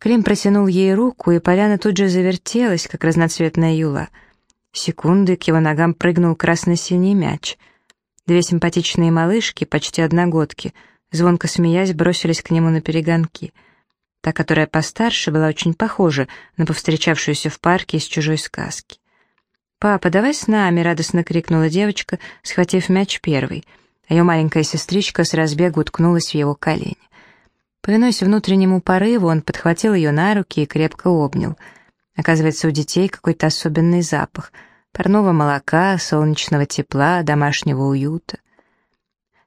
Клим протянул ей руку, и поляна тут же завертелась, как разноцветная юла. Секунды к его ногам прыгнул красно-синий мяч. Две симпатичные малышки, почти одногодки, звонко смеясь, бросились к нему на перегонки. Та, которая постарше, была очень похожа на повстречавшуюся в парке из чужой сказки. «Папа, давай с нами!» — радостно крикнула девочка, схватив мяч первой. А ее маленькая сестричка с разбегу уткнулась в его колени. Повинуясь внутреннему порыву, он подхватил ее на руки и крепко обнял. Оказывается, у детей какой-то особенный запах. Парного молока, солнечного тепла, домашнего уюта.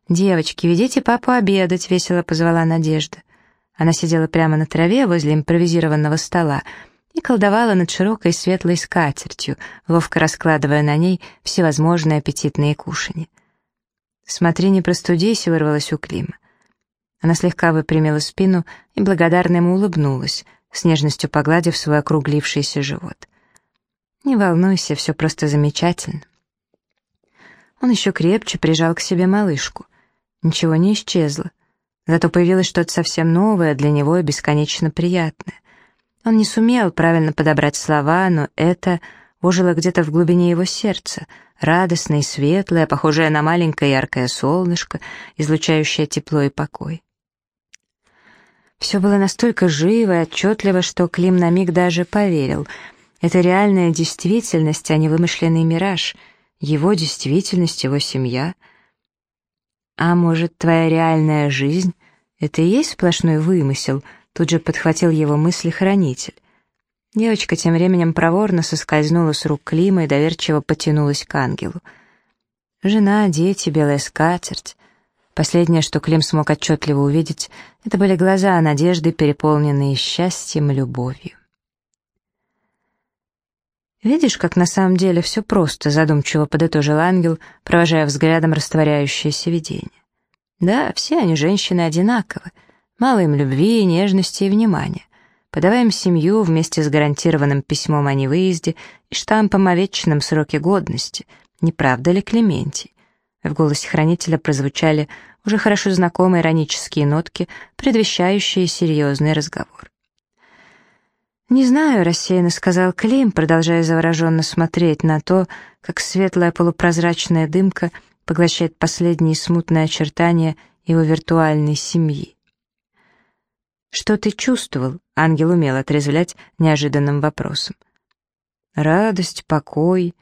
«Девочки, ведите папу обедать», — весело позвала Надежда. Она сидела прямо на траве возле импровизированного стола, и колдовала над широкой светлой скатертью, ловко раскладывая на ней всевозможные аппетитные кушанья. «Смотри, не простудись», — вырвалась у Клима. Она слегка выпрямила спину и благодарно ему улыбнулась, с нежностью погладив свой округлившийся живот. «Не волнуйся, все просто замечательно». Он еще крепче прижал к себе малышку. Ничего не исчезло. Зато появилось что-то совсем новое для него и бесконечно приятное. Он не сумел правильно подобрать слова, но это ожило где-то в глубине его сердца, радостное и светлое, похожее на маленькое яркое солнышко, излучающее тепло и покой. Все было настолько живо и отчетливо, что Клим на миг даже поверил. Это реальная действительность, а не вымышленный мираж. Его действительность, его семья. А может, твоя реальная жизнь — это и есть сплошной вымысел — Тут же подхватил его мысли хранитель. Девочка тем временем проворно соскользнула с рук Клима и доверчиво потянулась к ангелу. Жена, дети, белая скатерть. Последнее, что Клим смог отчетливо увидеть, это были глаза надежды, переполненные счастьем и любовью. «Видишь, как на самом деле все просто», — задумчиво подытожил ангел, провожая взглядом растворяющееся видение. «Да, все они, женщины, одинаковы. Мало им любви, нежности и внимания. Подаваем семью вместе с гарантированным письмом о невыезде и штампом о вечном сроке годности. Не правда ли, Клементий? В голосе хранителя прозвучали уже хорошо знакомые иронические нотки, предвещающие серьезный разговор. «Не знаю», — рассеянно сказал Клим, продолжая завороженно смотреть на то, как светлая полупрозрачная дымка поглощает последние смутные очертания его виртуальной семьи. «Что ты чувствовал?» — ангел умел отрезвлять неожиданным вопросом. «Радость, покой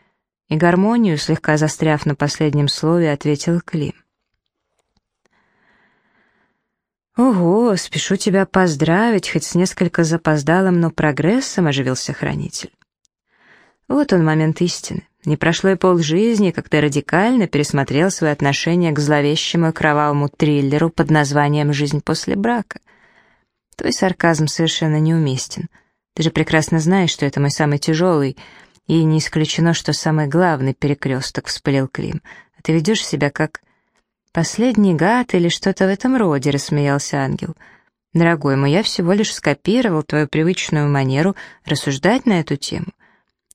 и гармонию», слегка застряв на последнем слове, ответил Клим. «Ого, спешу тебя поздравить, хоть с несколько запоздалым, но прогрессом», — оживился хранитель. Вот он момент истины. Не прошло и полжизни, как ты радикально пересмотрел свои отношения к зловещему и кровавому триллеру под названием «Жизнь после брака». Твой сарказм совершенно неуместен. Ты же прекрасно знаешь, что это мой самый тяжелый, и не исключено, что самый главный перекресток, — вспылил Клим. А ты ведешь себя как... «Последний гад или что-то в этом роде», — рассмеялся ангел. «Дорогой мой, я всего лишь скопировал твою привычную манеру рассуждать на эту тему.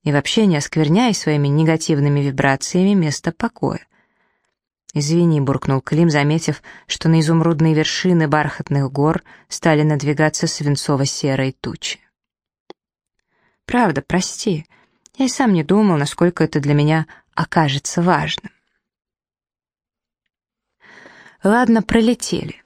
И вообще не оскверняй своими негативными вибрациями место покоя. «Извини», — буркнул Клим, заметив, что на изумрудные вершины бархатных гор стали надвигаться свинцово-серые тучи. «Правда, прости. Я и сам не думал, насколько это для меня окажется важным». Ладно, пролетели.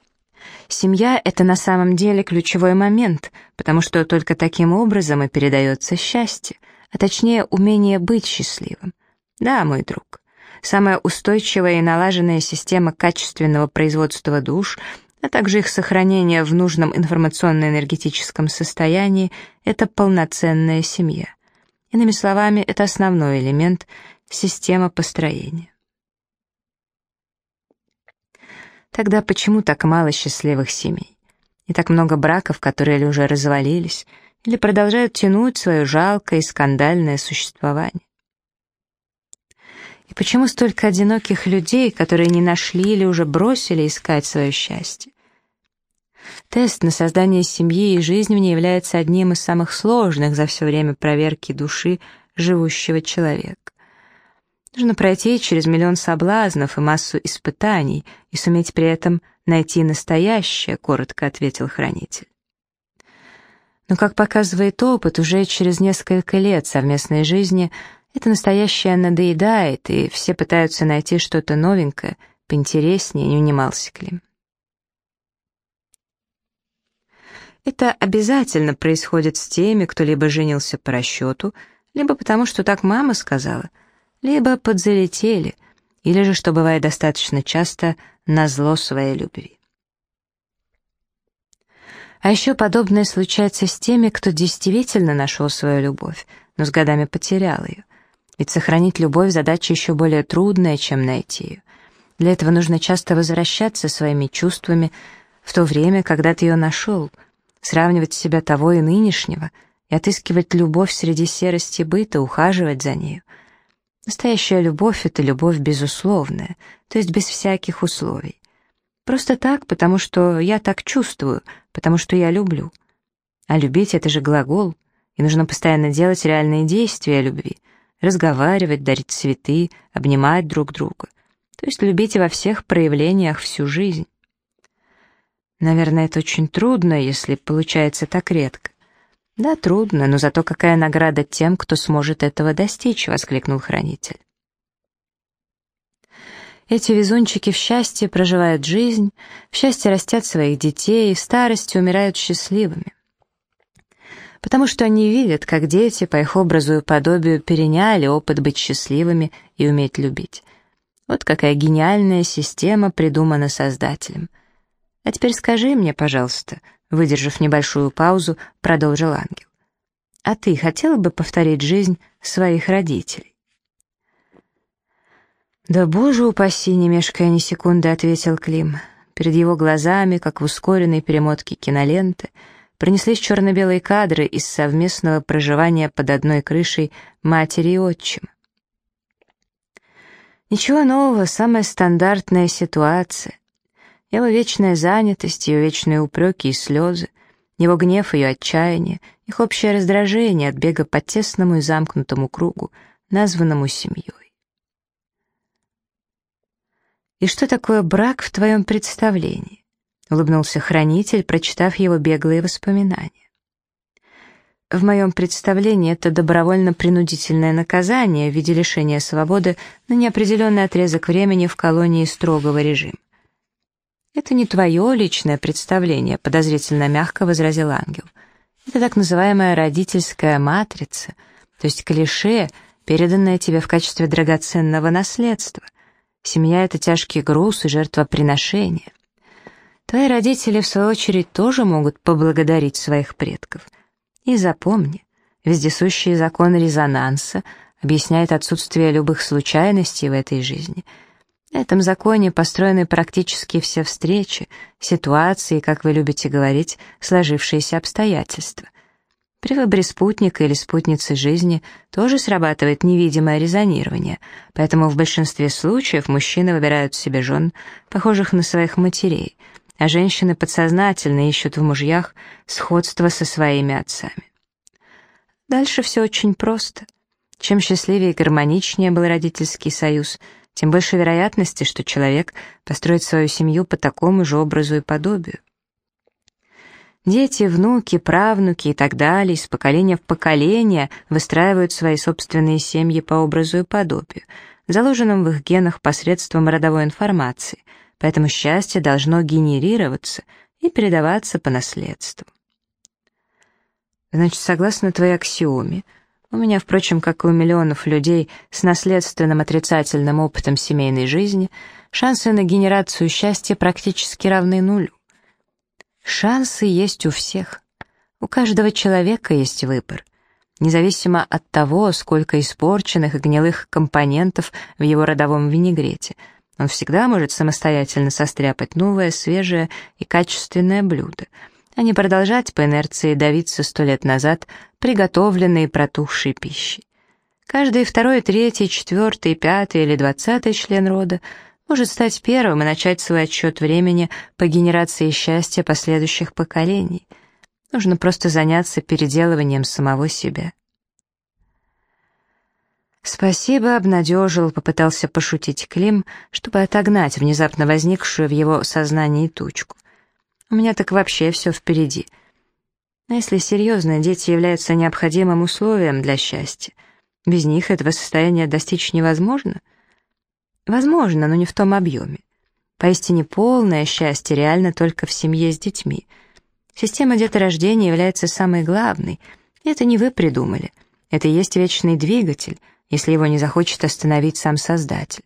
Семья — это на самом деле ключевой момент, потому что только таким образом и передается счастье, а точнее умение быть счастливым. Да, мой друг. Самая устойчивая и налаженная система качественного производства душ, а также их сохранение в нужном информационно-энергетическом состоянии – это полноценная семья. Иными словами, это основной элемент системы построения. Тогда почему так мало счастливых семей? И так много браков, которые уже развалились, или продолжают тянуть свое жалкое и скандальное существование? И почему столько одиноких людей, которые не нашли или уже бросили искать свое счастье? Тест на создание семьи и жизнь в ней является одним из самых сложных за все время проверки души живущего человека. Нужно пройти через миллион соблазнов и массу испытаний и суметь при этом найти настоящее, коротко ответил хранитель. Но, как показывает опыт, уже через несколько лет совместной жизни это настоящее надоедает, и все пытаются найти что-то новенькое, поинтереснее, не унимался Клим. Это обязательно происходит с теми, кто либо женился по расчету, либо потому, что так мама сказала, либо подзалетели, или же, что бывает достаточно часто, на зло своей любви. А еще подобное случается с теми, кто действительно нашел свою любовь, но с годами потерял ее. Ведь сохранить любовь — задача еще более трудная, чем найти ее. Для этого нужно часто возвращаться своими чувствами в то время, когда ты ее нашел — сравнивать себя того и нынешнего и отыскивать любовь среди серости быта, ухаживать за нею. Настоящая любовь — это любовь безусловная, то есть без всяких условий. Просто так, потому что я так чувствую, потому что я люблю. А любить — это же глагол, и нужно постоянно делать реальные действия любви, разговаривать, дарить цветы, обнимать друг друга. То есть любить во всех проявлениях всю жизнь. Наверное, это очень трудно, если получается так редко. Да, трудно, но зато какая награда тем, кто сможет этого достичь, воскликнул хранитель. Эти везунчики в счастье проживают жизнь, в счастье растят своих детей в старости умирают счастливыми. Потому что они видят, как дети по их образу и подобию переняли опыт быть счастливыми и уметь любить. Вот какая гениальная система придумана Создателем — а теперь скажи мне, пожалуйста, выдержав небольшую паузу, продолжил ангел. А ты хотела бы повторить жизнь своих родителей? «Да боже упаси, не мешкая ни секунды», — ответил Клим. Перед его глазами, как в ускоренной перемотке киноленты, пронеслись черно-белые кадры из совместного проживания под одной крышей матери и отчима. Ничего нового, самая стандартная ситуация. Его вечная занятость, ее вечные упреки и слезы, его гнев, ее отчаяние, их общее раздражение от бега по тесному и замкнутому кругу, названному семьей. «И что такое брак в твоем представлении?» — улыбнулся хранитель, прочитав его беглые воспоминания. В моем представлении это добровольно-принудительное наказание в виде лишения свободы на неопределенный отрезок времени в колонии строгого режима. «Это не твое личное представление», — подозрительно мягко возразил ангел. «Это так называемая родительская матрица, то есть клише, переданное тебе в качестве драгоценного наследства. Семья — это тяжкий груз и жертвоприношение. Твои родители, в свою очередь, тоже могут поблагодарить своих предков. И запомни, вездесущий закон резонанса объясняет отсутствие любых случайностей в этой жизни — на этом законе построены практически все встречи, ситуации, как вы любите говорить, сложившиеся обстоятельства. При выборе спутника или спутницы жизни тоже срабатывает невидимое резонирование, поэтому в большинстве случаев мужчины выбирают себе жен, похожих на своих матерей, а женщины подсознательно ищут в мужьях сходство со своими отцами. Дальше все очень просто. Чем счастливее и гармоничнее был родительский союз – тем больше вероятности, что человек построит свою семью по такому же образу и подобию. Дети, внуки, правнуки и так далее из поколения в поколение выстраивают свои собственные семьи по образу и подобию, заложенным в их генах посредством родовой информации, поэтому счастье должно генерироваться и передаваться по наследству. Значит, согласно твоей аксиоме, у меня, впрочем, как и у миллионов людей с наследственным отрицательным опытом семейной жизни, шансы на генерацию счастья практически равны нулю. Шансы есть у всех. У каждого человека есть выбор. Независимо от того, сколько испорченных и гнилых компонентов в его родовом винегрете, он всегда может самостоятельно состряпать новое, свежее и качественное блюдо — не продолжать по инерции давиться сто лет назад приготовленной протухшей пищей. Каждый второй, третий, четвертый, пятый или двадцатый член рода может стать первым и начать свой отсчет времени по генерации счастья последующих поколений. Нужно просто заняться переделыванием самого себя. «Спасибо», — обнадежил, попытался пошутить Клим, чтобы отогнать внезапно возникшую в его сознании тучку. У меня так вообще все впереди. Но если серьезно, дети являются необходимым условием для счастья. Без них этого состояния достичь невозможно. Возможно, но не в том объеме. Поистине полное счастье реально только в семье с детьми. Система деторождения является самой главной, и это не вы придумали. Это и есть вечный двигатель, если его не захочет остановить сам Создатель.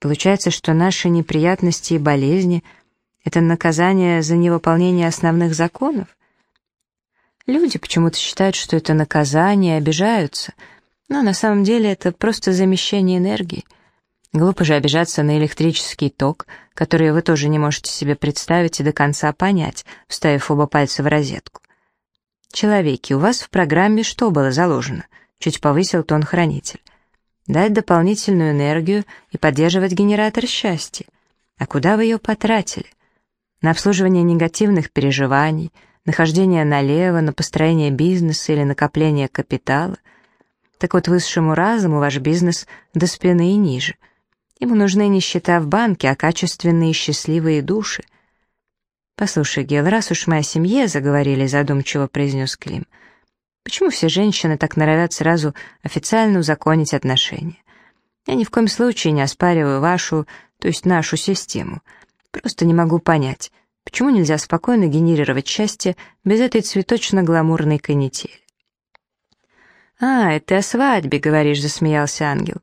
Получается, что наши неприятности и болезни — это наказание за невыполнение основных законов? Люди почему-то считают, что это наказание, обижаются, но на самом деле это просто замещение энергии. Глупо же обижаться на электрический ток, который вы тоже не можете себе представить и до конца понять, вставив оба пальца в розетку. Человеки, у вас в программе что было заложено? Чуть повысил тон хранитель дать дополнительную энергию и поддерживать генератор счастья. А куда вы ее потратили? На обслуживание негативных переживаний, нахождение налево, на построение бизнеса или накопление капитала? Так вот, высшему разуму ваш бизнес до спины и ниже. Ему нужны не счета в банке, а качественные счастливые души. «Послушай, Гел, раз уж мы о семье заговорили», — задумчиво произнес Клим — Почему все женщины так норовят сразу официально узаконить отношения? Я ни в коем случае не оспариваю вашу, то есть нашу систему. Просто не могу понять, почему нельзя спокойно генерировать счастье без этой цветочно-гламурной канители. «А, это о свадьбе, говоришь», — засмеялся ангел.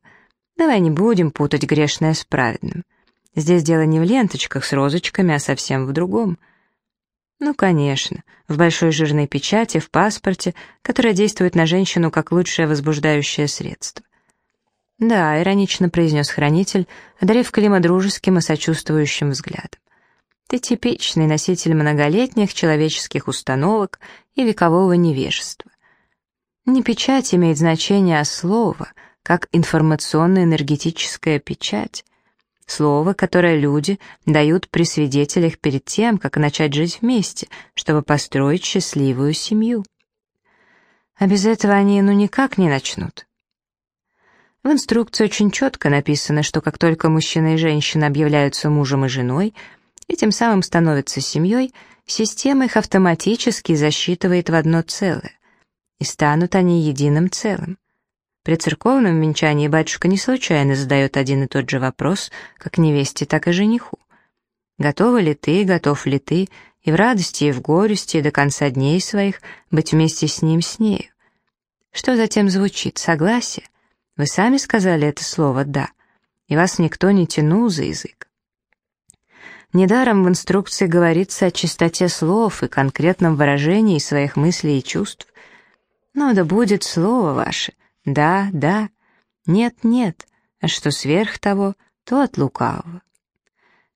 «Давай не будем путать грешное с праведным. Здесь дело не в ленточках с розочками, а совсем в другом». Ну, конечно, в большой жирной печати, в паспорте, которая действует на женщину как лучшее возбуждающее средство. «Да», — иронично произнес хранитель, одарив Клима дружеским и сочувствующим взглядом. «Ты типичный носитель многолетних человеческих установок и векового невежества. Не печать имеет значение, а слово, как информационно-энергетическая печать, Слово, которое люди дают при свидетелях перед тем, как начать жить вместе, чтобы построить счастливую семью. А без этого они ну никак не начнут. В инструкции очень четко написано, что как только мужчина и женщина объявляются мужем и женой, и тем самым становятся семьей, система их автоматически засчитывает в одно целое, и станут они единым целым. При церковном венчании батюшка не случайно задает один и тот же вопрос, как невесте, так и жениху. Готова ли ты, готов ли ты, и в радости, и в горести, и до конца дней своих быть вместе с ним, с нею? Что затем звучит? Согласие? Вы сами сказали это слово «да», и вас никто не тянул за язык. Недаром в инструкции говорится о чистоте слов и конкретном выражении своих мыслей и чувств. Но да будет слово ваше, да, да, нет, нет, а что сверх того, то от лукавого.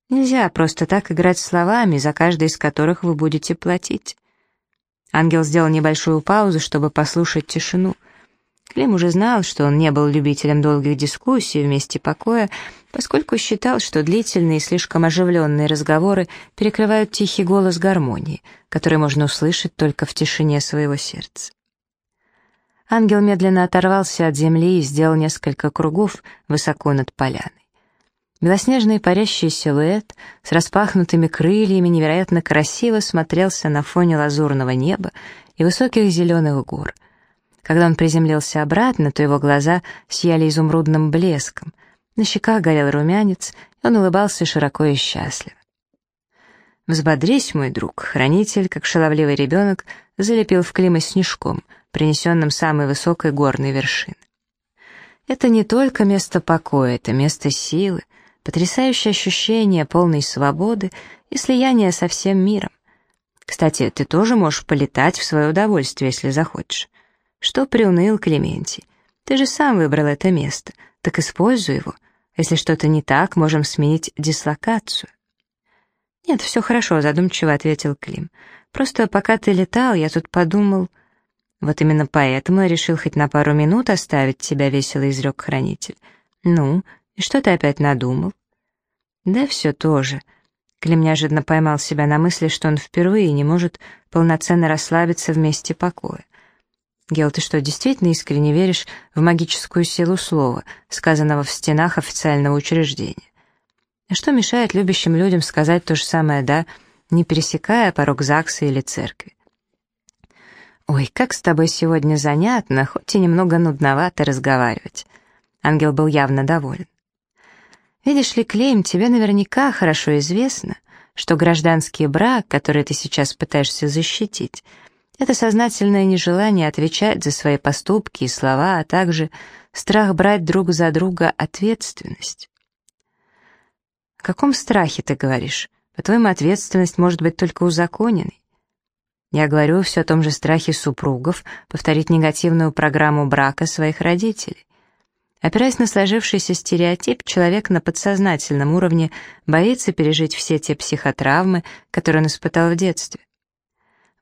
Нельзя просто так играть словами, за каждый из которых вы будете платить. Ангел сделал небольшую паузу, чтобы послушать тишину. Клим уже знал, что он не был любителем долгих дискуссий вместе покоя, поскольку считал, что длительные и слишком оживленные разговоры перекрывают тихий голос гармонии, который можно услышать только в тишине своего сердца. Ангел медленно оторвался от земли и сделал несколько кругов высоко над поляной. Белоснежный парящий силуэт с распахнутыми крыльями невероятно красиво смотрелся на фоне лазурного неба и высоких зеленых гор. Когда он приземлился обратно, то его глаза сияли изумрудным блеском, на щеках горел румянец, и он улыбался широко и счастливо. «Взбодрись, мой друг», — хранитель, как шаловливый ребенок, залепил в Клима снежком — принесенным самой высокой горной вершины. Это не только место покоя, это место силы, потрясающее ощущение полной свободы и слияния со всем миром. Кстати, ты тоже можешь полетать в свое удовольствие, если захочешь. Что приуныл Клементий? Ты же сам выбрал это место, так используй его. Если что-то не так, можем сменить дислокацию. «Нет, все хорошо», — задумчиво ответил Клим. «Просто пока ты летал, я тут подумал...» «Вот именно поэтому я решил хоть на пару минут оставить тебя», — весело изрек хранитель. «Ну, и что ты опять надумал?» «Да все тоже». Клим неожиданно поймал себя на мысли, что он впервые не может полноценно расслабиться в месте покоя. «Гел, ты что, действительно искренне веришь в магическую силу слова, сказанного в стенах официального учреждения? А что мешает любящим людям сказать то же самое «да», не пересекая порог ЗАГСа или церкви?» «Ой, как с тобой сегодня занятно, хоть и немного нудновато разговаривать». Ангел был явно доволен. «Видишь ли, Клейм, тебе наверняка хорошо известно, что гражданский брак, который ты сейчас пытаешься защитить, это сознательное нежелание отвечать за свои поступки и слова, а также страх брать друг за друга ответственность». «О каком страхе ты говоришь? По-твоему, ответственность может быть только узаконенной? Я говорю все о том же страхе супругов повторить негативную программу брака своих родителей. Опираясь на сложившийся стереотип, человек на подсознательном уровне боится пережить все те психотравмы, которые он испытал в детстве.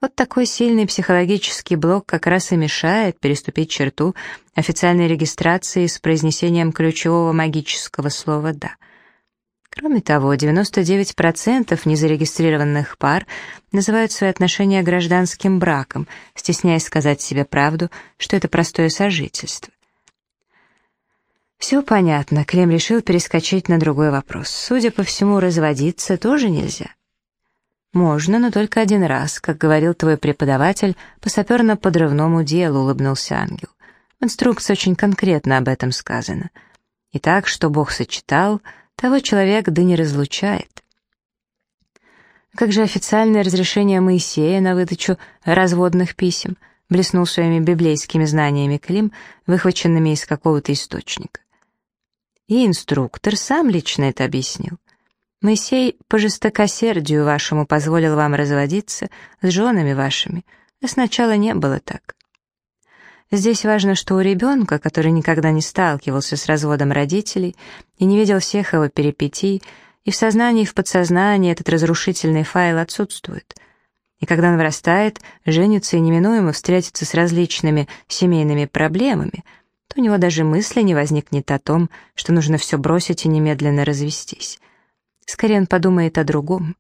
Вот такой сильный психологический блок как раз и мешает переступить черту официальной регистрации с произнесением ключевого магического слова «да». Кроме того, 99% незарегистрированных пар называют свои отношения гражданским браком, стесняясь сказать себе правду, что это простое сожительство. Все понятно, Клем решил перескочить на другой вопрос. Судя по всему, разводиться тоже нельзя. Можно, но только один раз, как говорил твой преподаватель по саперно-подрывному делу, улыбнулся ангел. В инструкции очень конкретно об этом сказано. Итак, что Бог сочетал — того человек да не разлучает. Как же официальное разрешение Моисея на выдачу разводных писем блеснул своими библейскими знаниями Клим, выхваченными из какого-то источника. И инструктор сам лично это объяснил. Моисей по жестокосердию вашему позволил вам разводиться с женами вашими, а сначала не было так. Здесь важно, что у ребенка, который никогда не сталкивался с разводом родителей и не видел всех его перипетий, и в сознании, и в подсознании этот разрушительный файл отсутствует. И когда он вырастает, женится и неминуемо встретится с различными семейными проблемами, то у него даже мысли не возникнет о том, что нужно все бросить и немедленно развестись. Скорее он подумает о другом.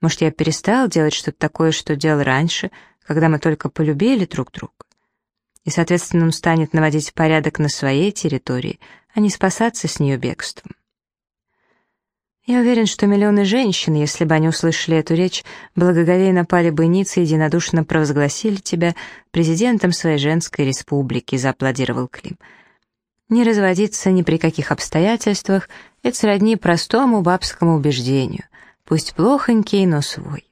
Может, я перестал делать что-то такое, что делал раньше, когда мы только полюбили друг друга? и, соответственно, он станет наводить порядок на своей территории, а не спасаться с нее бегством. Я уверен, что миллионы женщин, если бы они услышали эту речь, благоговейно пали бы ниц и единодушно провозгласили тебя президентом своей женской республики, зааплодировал Клим. Не разводиться ни при каких обстоятельствах — это сродни простому бабскому убеждению, пусть плохонький, но свой.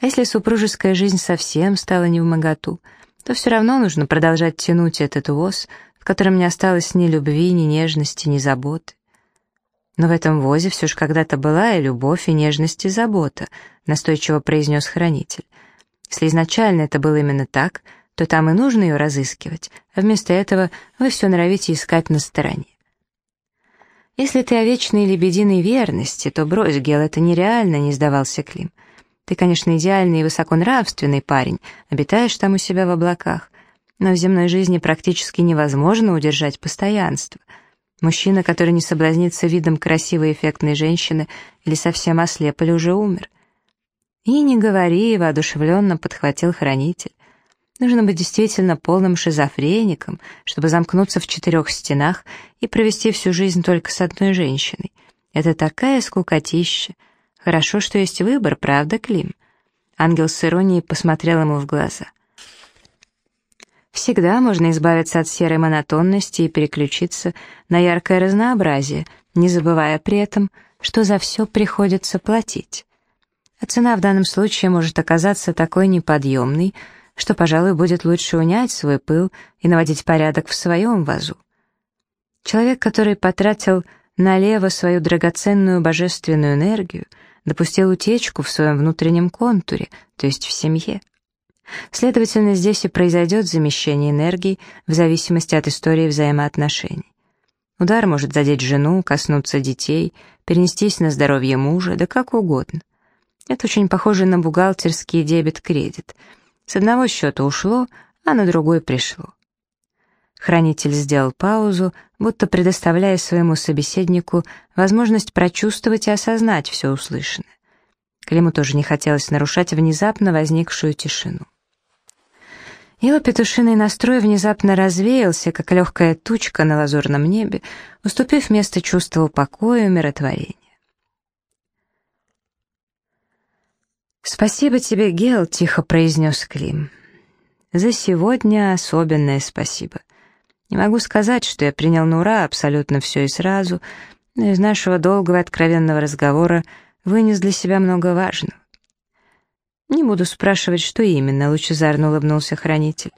А если супружеская жизнь совсем стала невмоготу — то все равно нужно продолжать тянуть этот воз, в котором не осталось ни любви, ни нежности, ни заботы. Но в этом возе все же когда-то была и любовь, и нежность, и забота, настойчиво произнес хранитель. Если изначально это было именно так, то там и нужно ее разыскивать, а вместо этого вы все норовите искать на стороне. Если ты о вечной лебединой верности, то брось, Гел, это нереально, не сдавался Клим. Ты, конечно, идеальный и высоконравственный парень, обитаешь там у себя в облаках, но в земной жизни практически невозможно удержать постоянство. Мужчина, который не соблазнится видом красивой эффектной женщины или совсем ослеп или уже умер. И не говори, воодушевленно подхватил хранитель. Нужно быть действительно полным шизофреником, чтобы замкнуться в четырех стенах и провести всю жизнь только с одной женщиной. Это такая скукотища. Хорошо, что есть выбор, правда, Клим?» Ангел с иронией посмотрел ему в глаза. «Всегда можно избавиться от серой монотонности и переключиться на яркое разнообразие, не забывая при этом, что за все приходится платить. А цена в данном случае может оказаться такой неподъемной, что, пожалуй, будет лучше унять свой пыл и наводить порядок в своем вазу. Человек, который потратил налево свою драгоценную божественную энергию — допустил утечку в своем внутреннем контуре, то есть в семье. Следовательно, здесь и произойдет замещение энергии в зависимости от истории взаимоотношений. Удар может задеть жену, коснуться детей, перенестись на здоровье мужа, да как угодно. Это очень похоже на бухгалтерский дебет-кредит. С одного счета ушло, а на другой пришло. Хранитель сделал паузу, будто предоставляя своему собеседнику возможность прочувствовать и осознать все услышанное. Климу тоже не хотелось нарушать внезапно возникшую тишину. Его петушиный настрой внезапно развеялся, как легкая тучка на лазурном небе, уступив место чувству покоя и умиротворения. «Спасибо тебе, Гел», — тихо произнес Клим. За сегодня особенное спасибо. Не могу сказать, что я принял на ура абсолютно все и сразу, но из нашего долгого откровенного разговора вынес для себя много важного. «Не буду спрашивать, что именно», — лучезарно улыбнулся хранитель.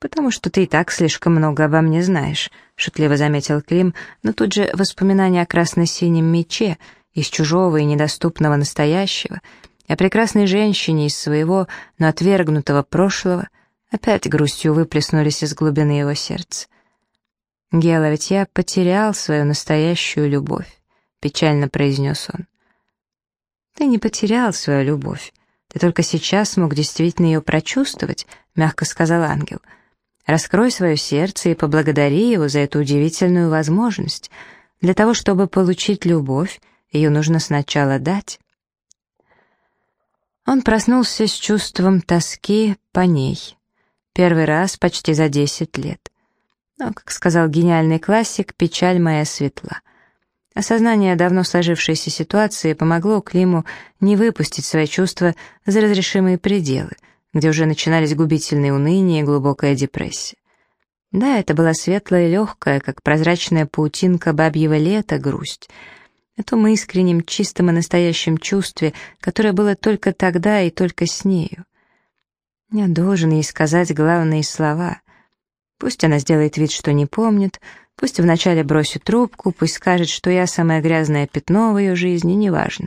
«Потому что ты и так слишком много обо мне знаешь», — шутливо заметил Клим, но тут же воспоминания о красно-синем мече из чужого и недоступного настоящего, о прекрасной женщине из своего, но отвергнутого прошлого, опять грустью выплеснулись из глубины его сердца. «Гела, ведь я потерял свою настоящую любовь», — печально произнес он. «Ты не потерял свою любовь. Ты только сейчас смог действительно ее прочувствовать», — мягко сказал ангел. «Раскрой свое сердце и поблагодари его за эту удивительную возможность. Для того, чтобы получить любовь, ее нужно сначала дать». Он проснулся с чувством тоски по ней. Первый раз почти за десять лет. Но, как сказал гениальный классик, печаль моя светла. Осознание давно сложившейся ситуации помогло Климу не выпустить свои чувства за разрешимые пределы, где уже начинались губительные уныния и глубокая депрессия. Да, это была светлая и легкая, как прозрачная паутинка бабьего лета, грусть. О том искреннем, чистом и настоящем чувстве, которое было только тогда и только с нею. Я должен ей сказать главные слова — Пусть она сделает вид, что не помнит, пусть вначале бросит трубку, пусть скажет, что я самое грязное пятно в ее жизни, неважно.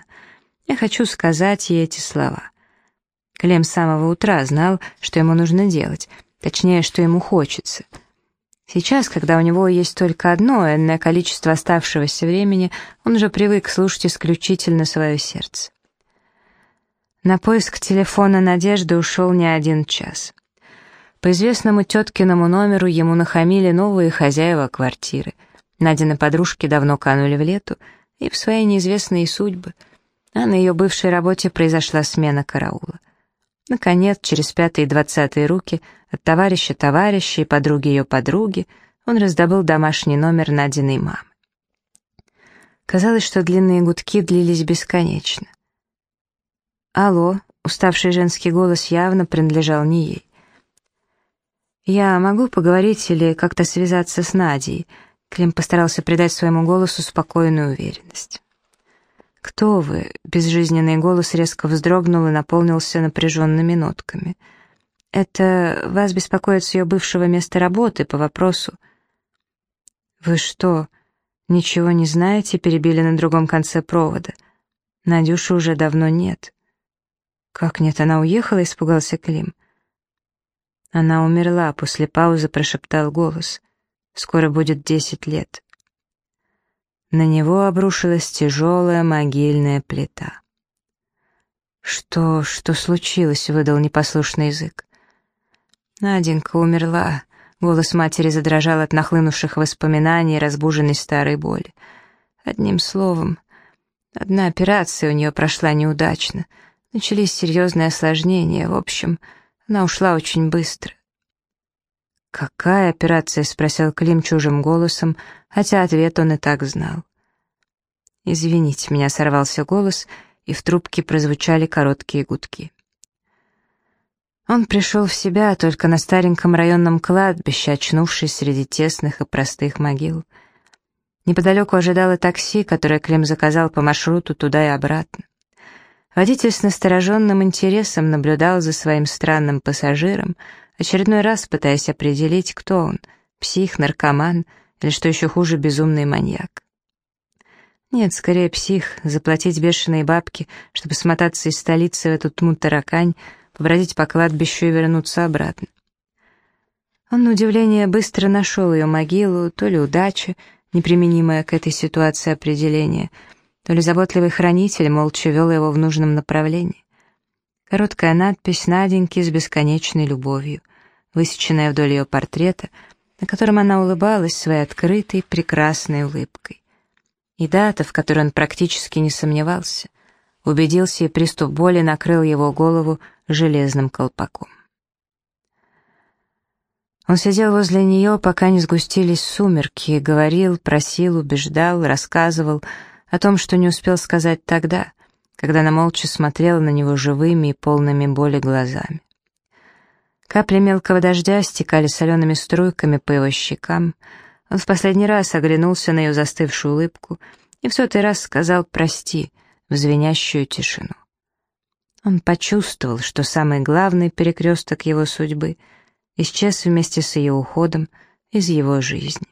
Я хочу сказать ей эти слова. Клем с самого утра знал, что ему нужно делать, точнее, что ему хочется. Сейчас, когда у него есть только одно, энное количество оставшегося времени, он уже привык слушать исключительно свое сердце. На поиск телефона Надежды ушел не один час. По известному теткиному номеру ему нахамили новые хозяева квартиры. Надины подружки давно канули в лету и в свои неизвестные судьбы, а на ее бывшей работе произошла смена караула. Наконец, через пятые и двадцатые руки от товарища товарища и подруги ее подруги он раздобыл домашний номер Надиной мамы. Казалось, что длинные гудки длились бесконечно. «Алло», — уставший женский голос явно принадлежал не ей. «Я могу поговорить или как-то связаться с Надей?» Клим постарался придать своему голосу спокойную уверенность. «Кто вы?» — безжизненный голос резко вздрогнул и наполнился напряженными нотками. «Это вас беспокоит с ее бывшего места работы по вопросу...» «Вы что, ничего не знаете?» — перебили на другом конце провода. «Надюши уже давно нет». «Как нет, она уехала?» — испугался Клим. Она умерла, после паузы прошептал голос. Скоро будет десять лет. На него обрушилась тяжелая могильная плита. «Что, что случилось?» — выдал непослушный язык. Наденька умерла. Голос матери задрожал от нахлынувших воспоминаний и разбуженной старой боли. Одним словом, одна операция у нее прошла неудачно. Начались серьезные осложнения. В общем, она ушла очень быстро. «Какая операция?» — спросил Клим чужим голосом, хотя ответ он и так знал. «Извините, меня сорвался голос, и в трубке прозвучали короткие гудки». Он пришел в себя только на стареньком районном кладбище, очнувшись среди тесных и простых могил. Неподалеку ожидало такси, которое Клим заказал по маршруту туда и обратно. Водитель с настороженным интересом наблюдал за своим странным пассажиром, очередной раз пытаясь определить, кто он — псих, наркоман или, что еще хуже, безумный маньяк. Нет, скорее псих, заплатить бешеные бабки, чтобы смотаться из столицы в эту тьму-таракань, побродить по кладбищу и вернуться обратно. Он, на удивление, быстро нашел ее могилу, то ли удача, неприменимая к этой ситуации определение — то ли заботливый хранитель молча вел его в нужном направлении. Короткая надпись Наденьки с бесконечной любовью, высеченная вдоль ее портрета, на котором она улыбалась своей открытой, прекрасной улыбкой. И дата, в которой он практически не сомневался, убедился, и приступ боли накрыл его голову железным колпаком. Он сидел возле нее, пока не сгустились сумерки, говорил, просил, убеждал, рассказывал — о том, что не успел сказать тогда, когда она молча смотрела на него живыми и полными боли глазами. Капли мелкого дождя стекали солеными струйками по его щекам. Он в последний раз оглянулся на ее застывшую улыбку и в сотый раз сказал «прости» в звенящую тишину. Он почувствовал, что самый главный перекресток его судьбы исчез вместе с ее уходом из его жизни.